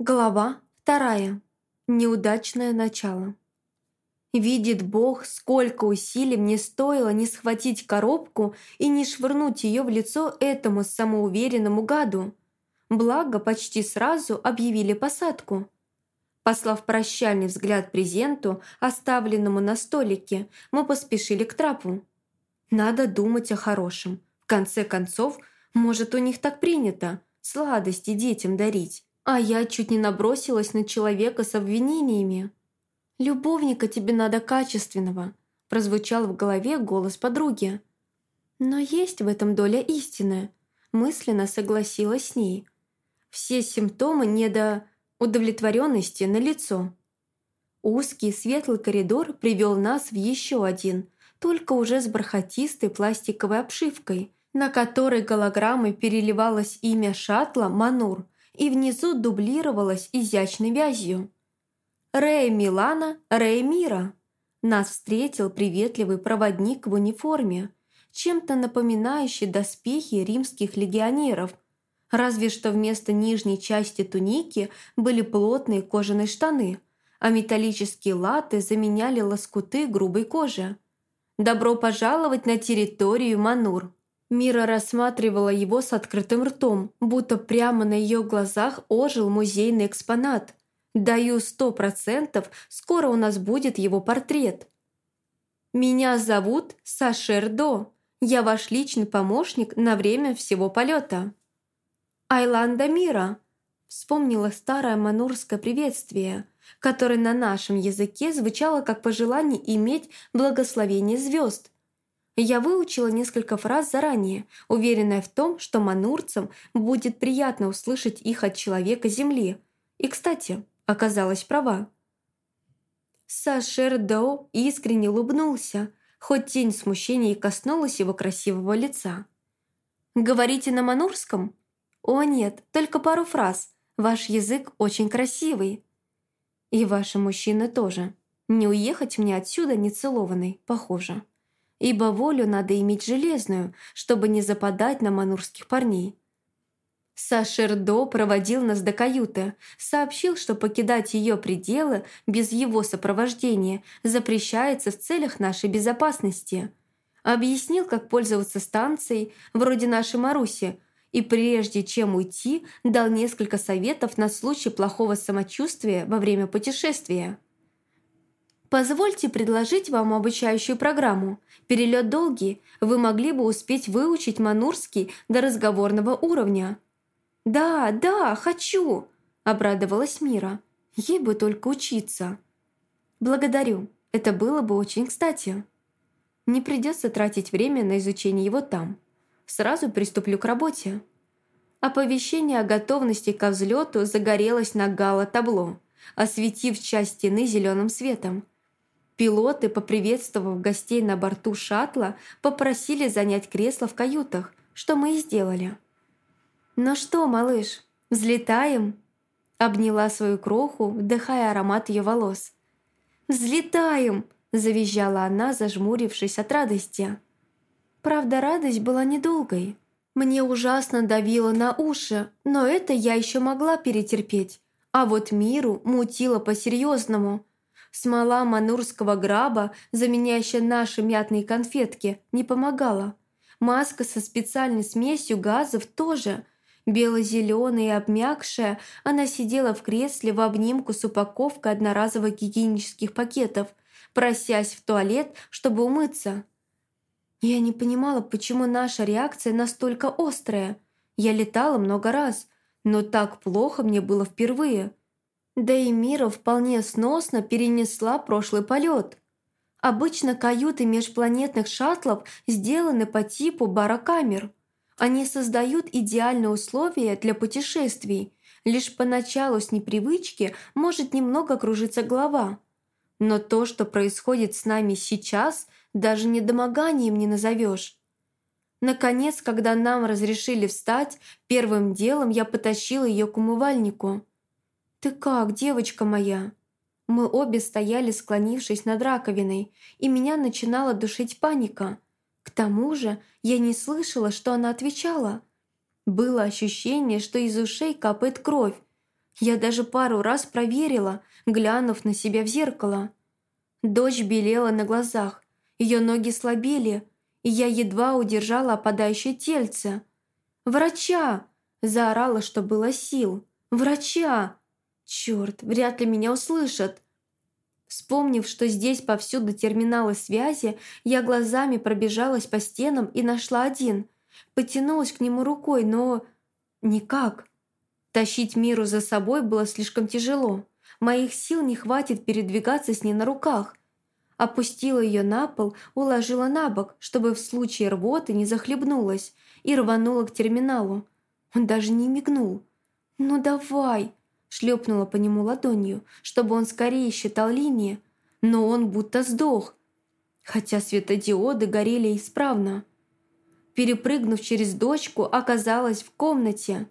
Глава вторая. Неудачное начало. Видит Бог, сколько усилий мне стоило не схватить коробку и не швырнуть ее в лицо этому самоуверенному гаду. Благо, почти сразу объявили посадку. Послав прощальный взгляд презенту, оставленному на столике, мы поспешили к трапу. Надо думать о хорошем. В конце концов, может, у них так принято – сладости детям дарить. А я чуть не набросилась на человека с обвинениями. «Любовника тебе надо качественного», – прозвучал в голове голос подруги. «Но есть в этом доля истины», – мысленно согласилась с ней. «Все симптомы недоудовлетворенности на лицо. Узкий светлый коридор привел нас в еще один, только уже с бархатистой пластиковой обшивкой, на которой голограммой переливалось имя шаттла «Манур», и внизу дублировалась изящной вязью. «Рэй Милана, Рэй Мира!» Нас встретил приветливый проводник в униформе, чем-то напоминающий доспехи римских легионеров, разве что вместо нижней части туники были плотные кожаные штаны, а металлические латы заменяли лоскуты грубой кожи. «Добро пожаловать на территорию Манур!» Мира рассматривала его с открытым ртом, будто прямо на ее глазах ожил музейный экспонат. «Даю сто процентов, скоро у нас будет его портрет». «Меня зовут Сашер До. Я ваш личный помощник на время всего полета». «Айланда Мира», — вспомнила старое манурское приветствие, которое на нашем языке звучало как пожелание иметь благословение звезд. Я выучила несколько фраз заранее, уверенная в том, что манурцам будет приятно услышать их от человека Земли. И, кстати, оказалась права. Сашер Доу искренне улыбнулся, хоть тень смущения и коснулась его красивого лица. «Говорите на манурском?» «О нет, только пару фраз. Ваш язык очень красивый». «И ваши мужчины тоже. Не уехать мне отсюда нецелованной, похоже» ибо волю надо иметь железную, чтобы не западать на манурских парней. Сашердо проводил нас до каюты, сообщил, что покидать ее пределы без его сопровождения запрещается в целях нашей безопасности. Объяснил, как пользоваться станцией, вроде нашей Маруси, и прежде чем уйти, дал несколько советов на случай плохого самочувствия во время путешествия. Позвольте предложить вам обучающую программу. Перелет долгий, вы могли бы успеть выучить манурский до разговорного уровня». «Да, да, хочу!» – обрадовалась Мира. «Ей бы только учиться». «Благодарю, это было бы очень кстати». Не придется тратить время на изучение его там. Сразу приступлю к работе. Оповещение о готовности ко взлету загорелось на гало-табло, осветив часть стены зеленым светом – Пилоты, поприветствовав гостей на борту шаттла, попросили занять кресло в каютах, что мы и сделали. «Ну что, малыш, взлетаем?» Обняла свою кроху, вдыхая аромат ее волос. «Взлетаем!» – завизжала она, зажмурившись от радости. Правда, радость была недолгой. Мне ужасно давило на уши, но это я еще могла перетерпеть. А вот миру мутило по-серьезному – Смола манурского граба, заменяющая наши мятные конфетки, не помогала. Маска со специальной смесью газов тоже. Бело-зеленая и обмякшая, она сидела в кресле в обнимку с упаковкой одноразовых гигиенических пакетов, просясь в туалет, чтобы умыться. Я не понимала, почему наша реакция настолько острая. Я летала много раз, но так плохо мне было впервые – да и Мира вполне сносно перенесла прошлый полет. Обычно каюты межпланетных шаттлов сделаны по типу барокамер. Они создают идеальные условия для путешествий. Лишь поначалу с непривычки может немного кружиться голова. Но то, что происходит с нами сейчас, даже недомоганием не назовешь. Наконец, когда нам разрешили встать, первым делом я потащила ее к умывальнику. «Ты как, девочка моя?» Мы обе стояли, склонившись над раковиной, и меня начинала душить паника. К тому же я не слышала, что она отвечала. Было ощущение, что из ушей капает кровь. Я даже пару раз проверила, глянув на себя в зеркало. Дочь белела на глазах, ее ноги слабели, и я едва удержала опадающее тельце. «Врача!» – заорала, что было сил. «Врача!» Черт, вряд ли меня услышат. Вспомнив, что здесь повсюду терминалы связи, я глазами пробежалась по стенам и нашла один. Потянулась к нему рукой, но... Никак. Тащить Миру за собой было слишком тяжело. Моих сил не хватит передвигаться с ней на руках. Опустила ее на пол, уложила на бок, чтобы в случае рвоты не захлебнулась, и рванула к терминалу. Он даже не мигнул. «Ну давай!» Шлепнула по нему ладонью, чтобы он скорее считал линии, но он будто сдох, хотя светодиоды горели исправно. Перепрыгнув через дочку, оказалась в комнате.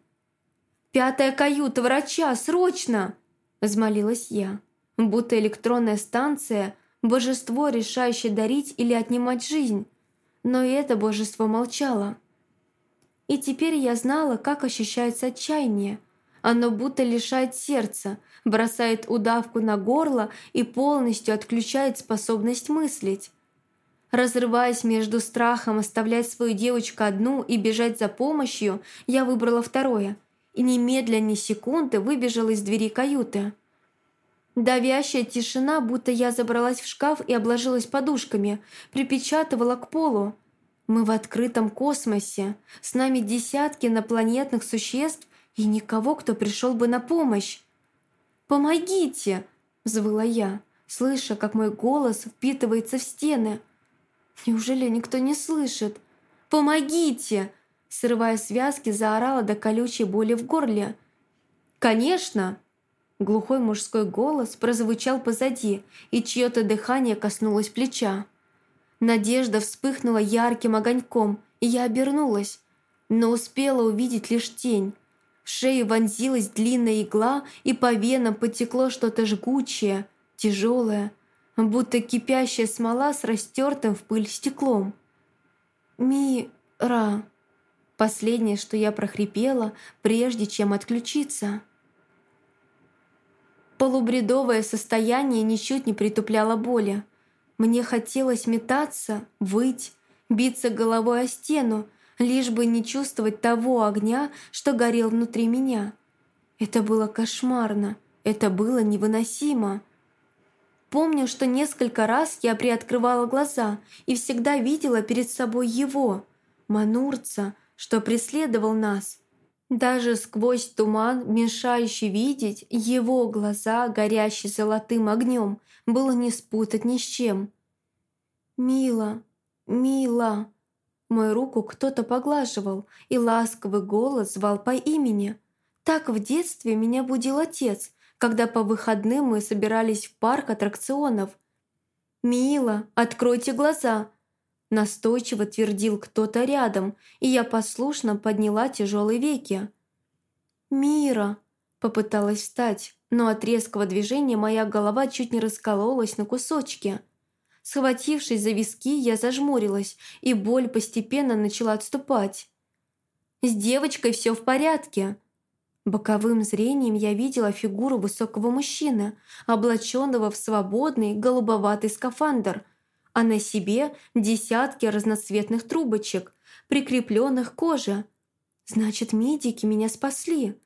«Пятая каюта врача, срочно!» – взмолилась я, будто электронная станция – божество, решающее дарить или отнимать жизнь. Но и это божество молчало. И теперь я знала, как ощущается отчаяние – оно будто лишает сердца, бросает удавку на горло и полностью отключает способность мыслить. Разрываясь между страхом оставлять свою девочку одну и бежать за помощью, я выбрала второе и немедленно ни секунды выбежала из двери каюты. Давящая тишина, будто я забралась в шкаф и обложилась подушками, припечатывала к полу. Мы в открытом космосе, с нами десятки инопланетных существ и никого, кто пришел бы на помощь. «Помогите!» – взвыла я, слыша, как мой голос впитывается в стены. «Неужели никто не слышит? Помогите!» Срывая связки, заорала до колючей боли в горле. «Конечно!» Глухой мужской голос прозвучал позади, и чье-то дыхание коснулось плеча. Надежда вспыхнула ярким огоньком, и я обернулась, но успела увидеть лишь тень. В шею вонзилась длинная игла, и по венам потекло что-то жгучее, тяжелое, будто кипящая смола с растертым в пыль стеклом. «Мира!» Последнее, что я прохрипела, прежде чем отключиться. Полубредовое состояние ничуть не притупляло боли. Мне хотелось метаться, выть, биться головой о стену, лишь бы не чувствовать того огня, что горел внутри меня. Это было кошмарно, это было невыносимо. Помню, что несколько раз я приоткрывала глаза и всегда видела перед собой его, Манурца, что преследовал нас. Даже сквозь туман, мешающий видеть, его глаза, горящие золотым огнем, было не спутать ни с чем. «Мила, мила!» Мою руку кто-то поглаживал, и ласковый голос звал по имени. Так в детстве меня будил отец, когда по выходным мы собирались в парк аттракционов. «Мила, откройте глаза!» Настойчиво твердил кто-то рядом, и я послушно подняла тяжелые веки. «Мира!» Попыталась встать, но от резкого движения моя голова чуть не раскололась на кусочки – Схватившись за виски, я зажмурилась, и боль постепенно начала отступать. «С девочкой все в порядке!» Боковым зрением я видела фигуру высокого мужчины, облаченного в свободный голубоватый скафандр, а на себе десятки разноцветных трубочек, прикрепленных к коже. Значит, медики меня спасли.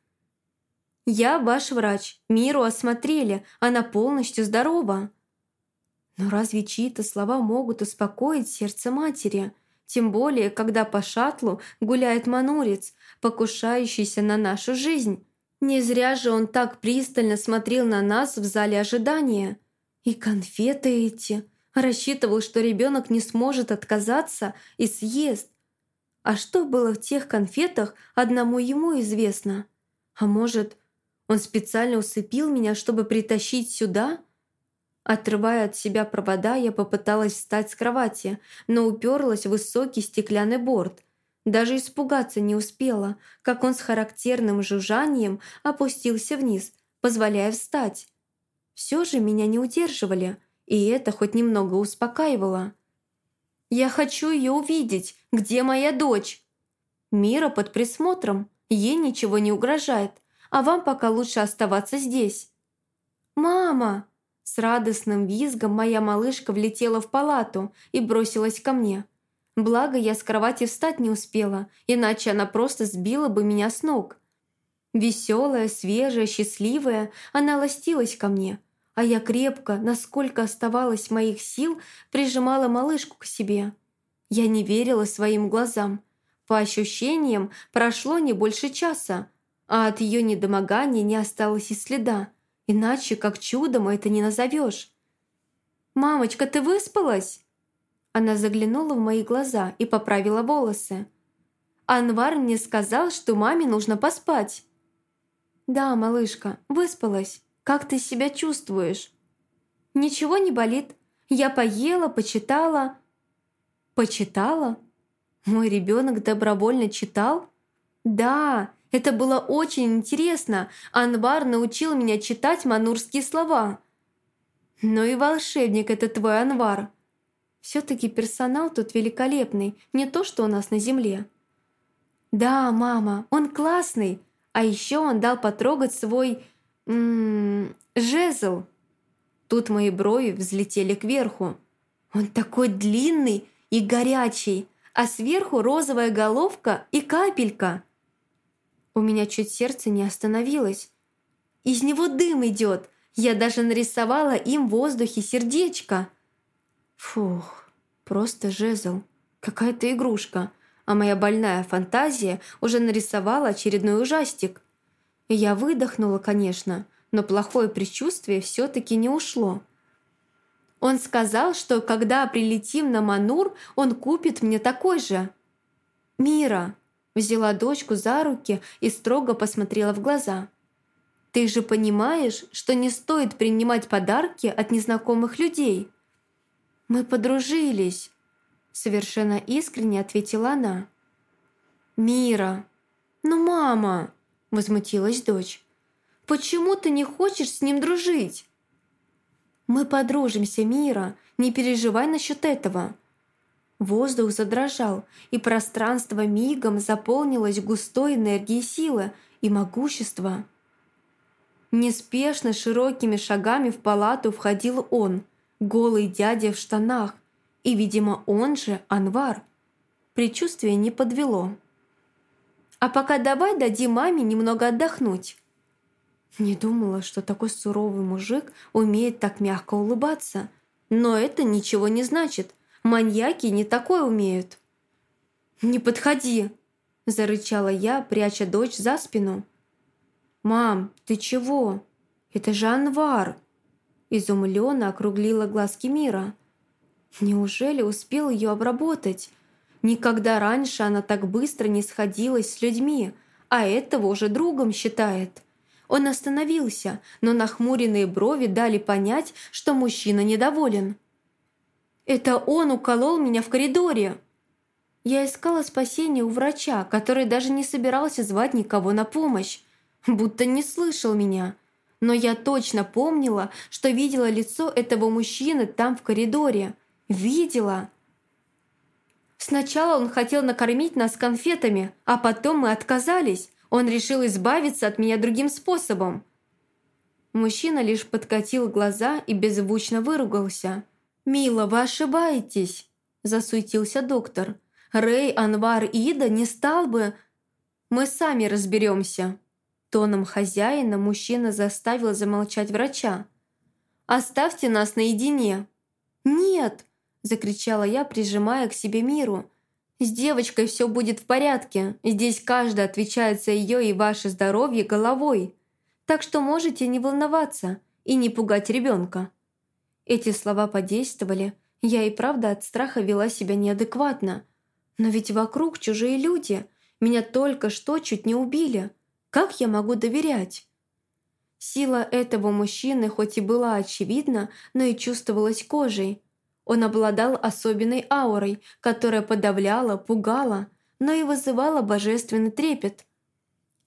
«Я ваш врач. Миру осмотрели. Она полностью здорова». Но разве чьи-то слова могут успокоить сердце матери? Тем более, когда по шаттлу гуляет манурец, покушающийся на нашу жизнь. Не зря же он так пристально смотрел на нас в зале ожидания. И конфеты эти. Рассчитывал, что ребенок не сможет отказаться и съест. А что было в тех конфетах, одному ему известно. А может, он специально усыпил меня, чтобы притащить сюда – Отрывая от себя провода, я попыталась встать с кровати, но уперлась в высокий стеклянный борт. Даже испугаться не успела, как он с характерным жужжанием опустился вниз, позволяя встать. Все же меня не удерживали, и это хоть немного успокаивало. «Я хочу ее увидеть! Где моя дочь?» Мира под присмотром, ей ничего не угрожает. а вам пока лучше оставаться здесь». «Мама!» С радостным визгом моя малышка влетела в палату и бросилась ко мне. Благо, я с кровати встать не успела, иначе она просто сбила бы меня с ног. Веселая, свежая, счастливая, она ластилась ко мне, а я крепко, насколько оставалось моих сил, прижимала малышку к себе. Я не верила своим глазам. По ощущениям, прошло не больше часа, а от ее недомогания не осталось и следа. Иначе, как чудом, это не назовешь. «Мамочка, ты выспалась?» Она заглянула в мои глаза и поправила волосы. «Анвар мне сказал, что маме нужно поспать». «Да, малышка, выспалась. Как ты себя чувствуешь?» «Ничего не болит. Я поела, почитала». «Почитала? Мой ребенок добровольно читал?» «Да, это было очень интересно. Анвар научил меня читать манурские слова. Ну и волшебник это твой Анвар. Все-таки персонал тут великолепный, не то что у нас на земле. Да, мама, он классный. А еще он дал потрогать свой... М -м, жезл. Тут мои брови взлетели кверху. Он такой длинный и горячий, а сверху розовая головка и капелька. У меня чуть сердце не остановилось. Из него дым идет. Я даже нарисовала им в воздухе сердечко. Фух, просто жезл. Какая-то игрушка. А моя больная фантазия уже нарисовала очередной ужастик. Я выдохнула, конечно, но плохое предчувствие все-таки не ушло. Он сказал, что когда прилетим на Манур, он купит мне такой же. «Мира, Взяла дочку за руки и строго посмотрела в глаза. «Ты же понимаешь, что не стоит принимать подарки от незнакомых людей?» «Мы подружились», — совершенно искренне ответила она. «Мира! Ну, мама!» — возмутилась дочь. «Почему ты не хочешь с ним дружить?» «Мы подружимся, Мира, не переживай насчет этого. Воздух задрожал, и пространство мигом заполнилось густой энергией силы и могущества. Неспешно широкими шагами в палату входил он, голый дядя в штанах, и, видимо, он же Анвар. Предчувствие не подвело. «А пока давай дадим маме немного отдохнуть». Не думала, что такой суровый мужик умеет так мягко улыбаться. Но это ничего не значит. Маньяки не такое умеют». «Не подходи!» – зарычала я, пряча дочь за спину. «Мам, ты чего? Это же Анвар!» Изумленно округлила глазки Мира. Неужели успел ее обработать? Никогда раньше она так быстро не сходилась с людьми, а этого уже другом считает. Он остановился, но нахмуренные брови дали понять, что мужчина недоволен. Это он уколол меня в коридоре. Я искала спасения у врача, который даже не собирался звать никого на помощь, будто не слышал меня. Но я точно помнила, что видела лицо этого мужчины там в коридоре. Видела. Сначала он хотел накормить нас конфетами, а потом мы отказались. Он решил избавиться от меня другим способом. Мужчина лишь подкатил глаза и беззвучно выругался – «Мила, вы ошибаетесь», – засуетился доктор. «Рэй, Анвар и Ида не стал бы...» «Мы сами разберемся». Тоном хозяина мужчина заставил замолчать врача. «Оставьте нас наедине». «Нет!» – закричала я, прижимая к себе Миру. «С девочкой все будет в порядке. Здесь каждый отвечает за ее и ваше здоровье головой. Так что можете не волноваться и не пугать ребенка». Эти слова подействовали. Я и правда от страха вела себя неадекватно. Но ведь вокруг чужие люди. Меня только что чуть не убили. Как я могу доверять? Сила этого мужчины хоть и была очевидна, но и чувствовалась кожей. Он обладал особенной аурой, которая подавляла, пугала, но и вызывала божественный трепет.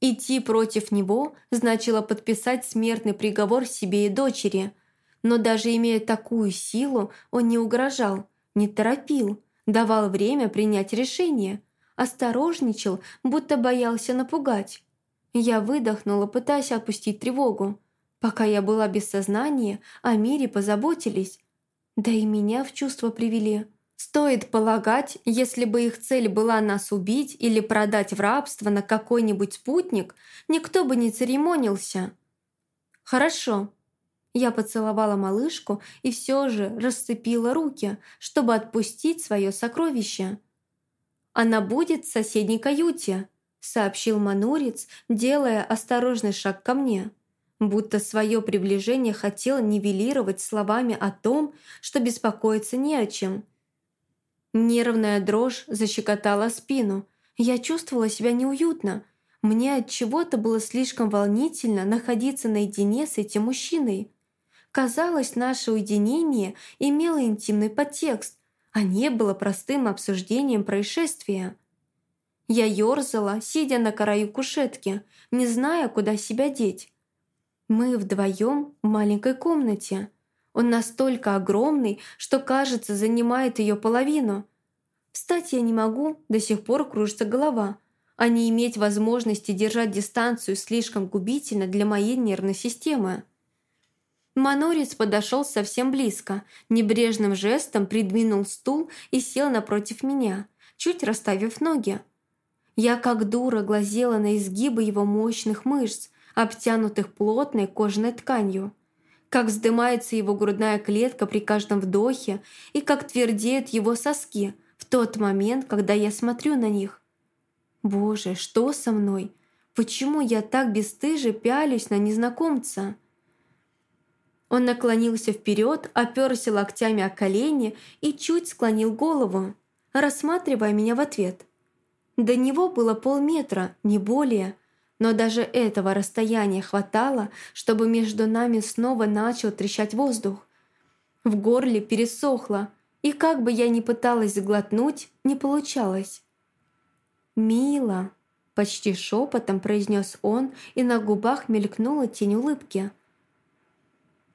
Идти против него значило подписать смертный приговор себе и дочери – но даже имея такую силу, он не угрожал, не торопил, давал время принять решение, осторожничал, будто боялся напугать. Я выдохнула, пытаясь отпустить тревогу. Пока я была без сознания, о мире позаботились. Да и меня в чувство привели. Стоит полагать, если бы их цель была нас убить или продать в рабство на какой-нибудь спутник, никто бы не церемонился. «Хорошо». Я поцеловала малышку и все же расцепила руки, чтобы отпустить свое сокровище. «Она будет в соседней каюте», — сообщил Манурец, делая осторожный шаг ко мне. Будто свое приближение хотел нивелировать словами о том, что беспокоиться не о чем. Нервная дрожь защекотала спину. Я чувствовала себя неуютно. Мне от чего-то было слишком волнительно находиться наедине с этим мужчиной. Казалось, наше уединение имело интимный подтекст, а не было простым обсуждением происшествия. Я ерзала, сидя на краю кушетки, не зная, куда себя деть. Мы вдвоем в маленькой комнате. Он настолько огромный, что, кажется, занимает ее половину. Встать я не могу, до сих пор кружится голова, а не иметь возможности держать дистанцию слишком губительно для моей нервной системы. Манорец подошел совсем близко, небрежным жестом придвинул стул и сел напротив меня, чуть расставив ноги. Я как дура глазела на изгибы его мощных мышц, обтянутых плотной кожаной тканью. Как вздымается его грудная клетка при каждом вдохе и как твердеют его соски в тот момент, когда я смотрю на них. Боже, что со мной? Почему я так бесстыже пялюсь на незнакомца? Он наклонился вперед, оперся локтями о колени и чуть склонил голову, рассматривая меня в ответ. До него было полметра, не более, но даже этого расстояния хватало, чтобы между нами снова начал трещать воздух. В горле пересохло, и как бы я ни пыталась заглотнуть, не получалось. «Мила», — почти шепотом произнес он, и на губах мелькнула тень улыбки.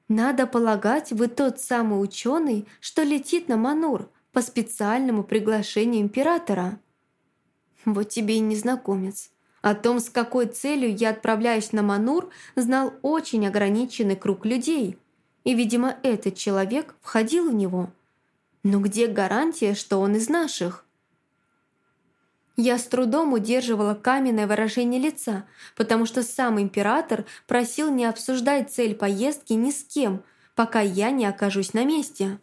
«Надо полагать, вы тот самый ученый, что летит на Манур по специальному приглашению императора». «Вот тебе и незнакомец», о том, с какой целью я отправляюсь на Манур, знал очень ограниченный круг людей. И, видимо, этот человек входил в него. Но где гарантия, что он из наших? Я с трудом удерживала каменное выражение лица, потому что сам император просил не обсуждать цель поездки ни с кем, пока я не окажусь на месте.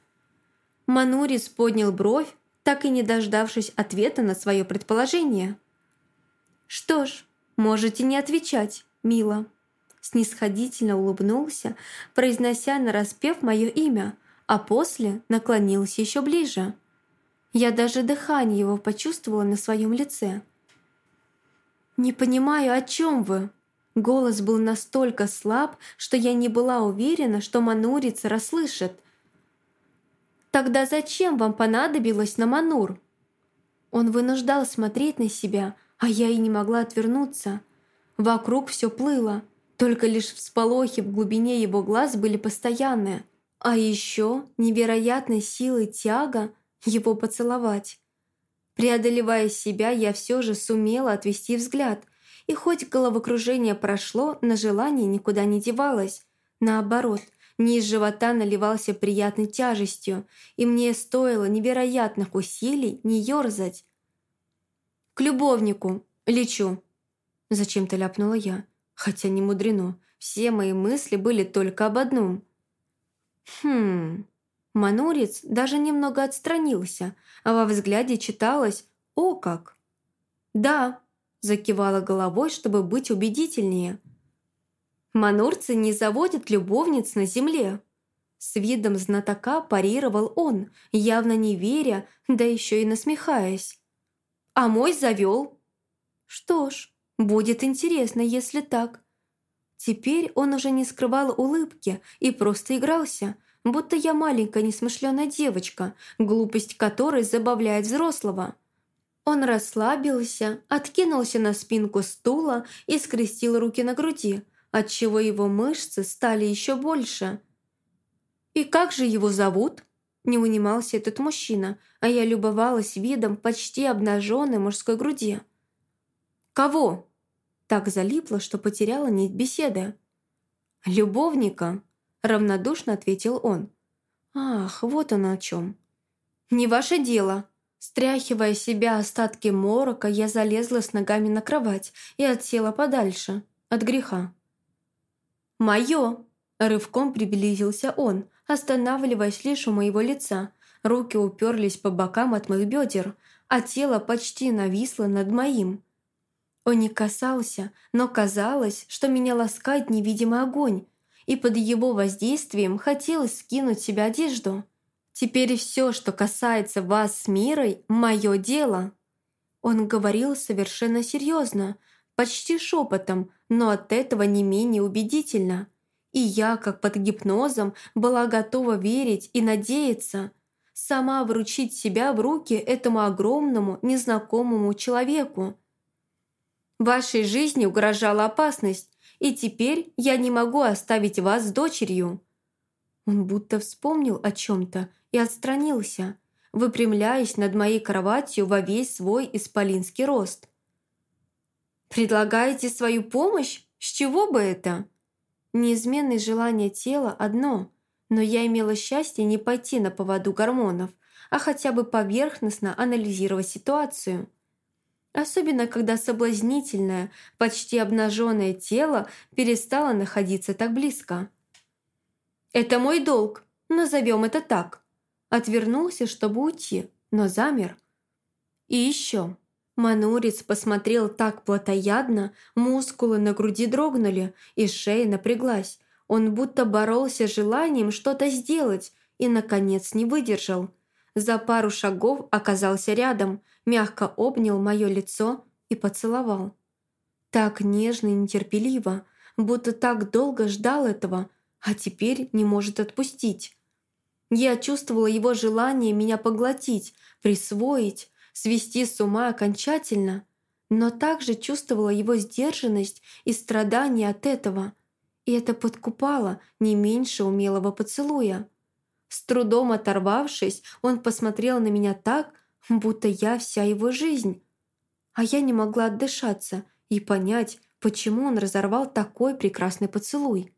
Манурис поднял бровь, так и не дождавшись ответа на свое предположение. «Что ж, можете не отвечать, мила». Снисходительно улыбнулся, произнося нараспев мое имя, а после наклонился еще ближе. Я даже дыхание его почувствовала на своем лице. «Не понимаю, о чем вы?» Голос был настолько слаб, что я не была уверена, что Манурица расслышит. «Тогда зачем вам понадобилось на Манур?» Он вынуждал смотреть на себя, а я и не могла отвернуться. Вокруг все плыло, только лишь всполохи в глубине его глаз были постоянные. А еще невероятной силой тяга его поцеловать. Преодолевая себя, я все же сумела отвести взгляд, и хоть головокружение прошло, на желание никуда не девалось. Наоборот, низ живота наливался приятной тяжестью, и мне стоило невероятных усилий не ерзать, «К любовнику! Лечу!» Зачем-то ляпнула я, хотя не мудрено. Все мои мысли были только об одном. «Хм...» Манурец даже немного отстранился, а во взгляде читалось «О как!» «Да», – закивала головой, чтобы быть убедительнее. «Манурцы не заводят любовниц на земле», с видом знатока парировал он, явно не веря, да еще и насмехаясь а мой завел. Что ж, будет интересно, если так. Теперь он уже не скрывал улыбки и просто игрался, будто я маленькая несмышленая девочка, глупость которой забавляет взрослого. Он расслабился, откинулся на спинку стула и скрестил руки на груди, отчего его мышцы стали еще больше. «И как же его зовут?» Не унимался этот мужчина, а я любовалась видом почти обнаженной мужской груди. «Кого?» так залипла, что потеряла нить беседы. «Любовника», — равнодушно ответил он. «Ах, вот он о чем». «Не ваше дело». Стряхивая себя остатки морока, я залезла с ногами на кровать и отсела подальше, от греха. «Мое!» – рывком приблизился он, останавливаясь лишь у моего лица. Руки уперлись по бокам от моих бедер, а тело почти нависло над моим. Он не касался, но казалось, что меня ласкает невидимый огонь, и под его воздействием хотелось скинуть себе одежду. «Теперь все, что касается вас с Мирой, мое дело». Он говорил совершенно серьезно, почти шепотом, но от этого не менее убедительно. И я, как под гипнозом, была готова верить и надеяться – сама вручить себя в руки этому огромному, незнакомому человеку. Вашей жизни угрожала опасность, и теперь я не могу оставить вас с дочерью». Он будто вспомнил о чем-то и отстранился, выпрямляясь над моей кроватью во весь свой исполинский рост. «Предлагаете свою помощь? С чего бы это?» Неизменное желание тела одно – но я имела счастье не пойти на поводу гормонов, а хотя бы поверхностно анализировать ситуацию. Особенно, когда соблазнительное, почти обнаженное тело перестало находиться так близко. «Это мой долг, назовем это так». Отвернулся, чтобы уйти, но замер. И еще. Манурец посмотрел так плотоядно, мускулы на груди дрогнули, и шея напряглась, он будто боролся желанием что-то сделать и, наконец, не выдержал. За пару шагов оказался рядом, мягко обнял мое лицо и поцеловал. Так нежно и нетерпеливо, будто так долго ждал этого, а теперь не может отпустить. Я чувствовала его желание меня поглотить, присвоить, свести с ума окончательно, но также чувствовала его сдержанность и страдания от этого – и это подкупало не меньше умелого поцелуя. С трудом оторвавшись, он посмотрел на меня так, будто я вся его жизнь. А я не могла отдышаться и понять, почему он разорвал такой прекрасный поцелуй.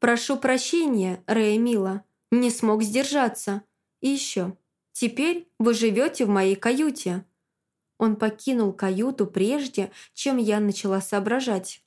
«Прошу прощения, Рэя Мила, не смог сдержаться. И еще, теперь вы живете в моей каюте». Он покинул каюту прежде, чем я начала соображать.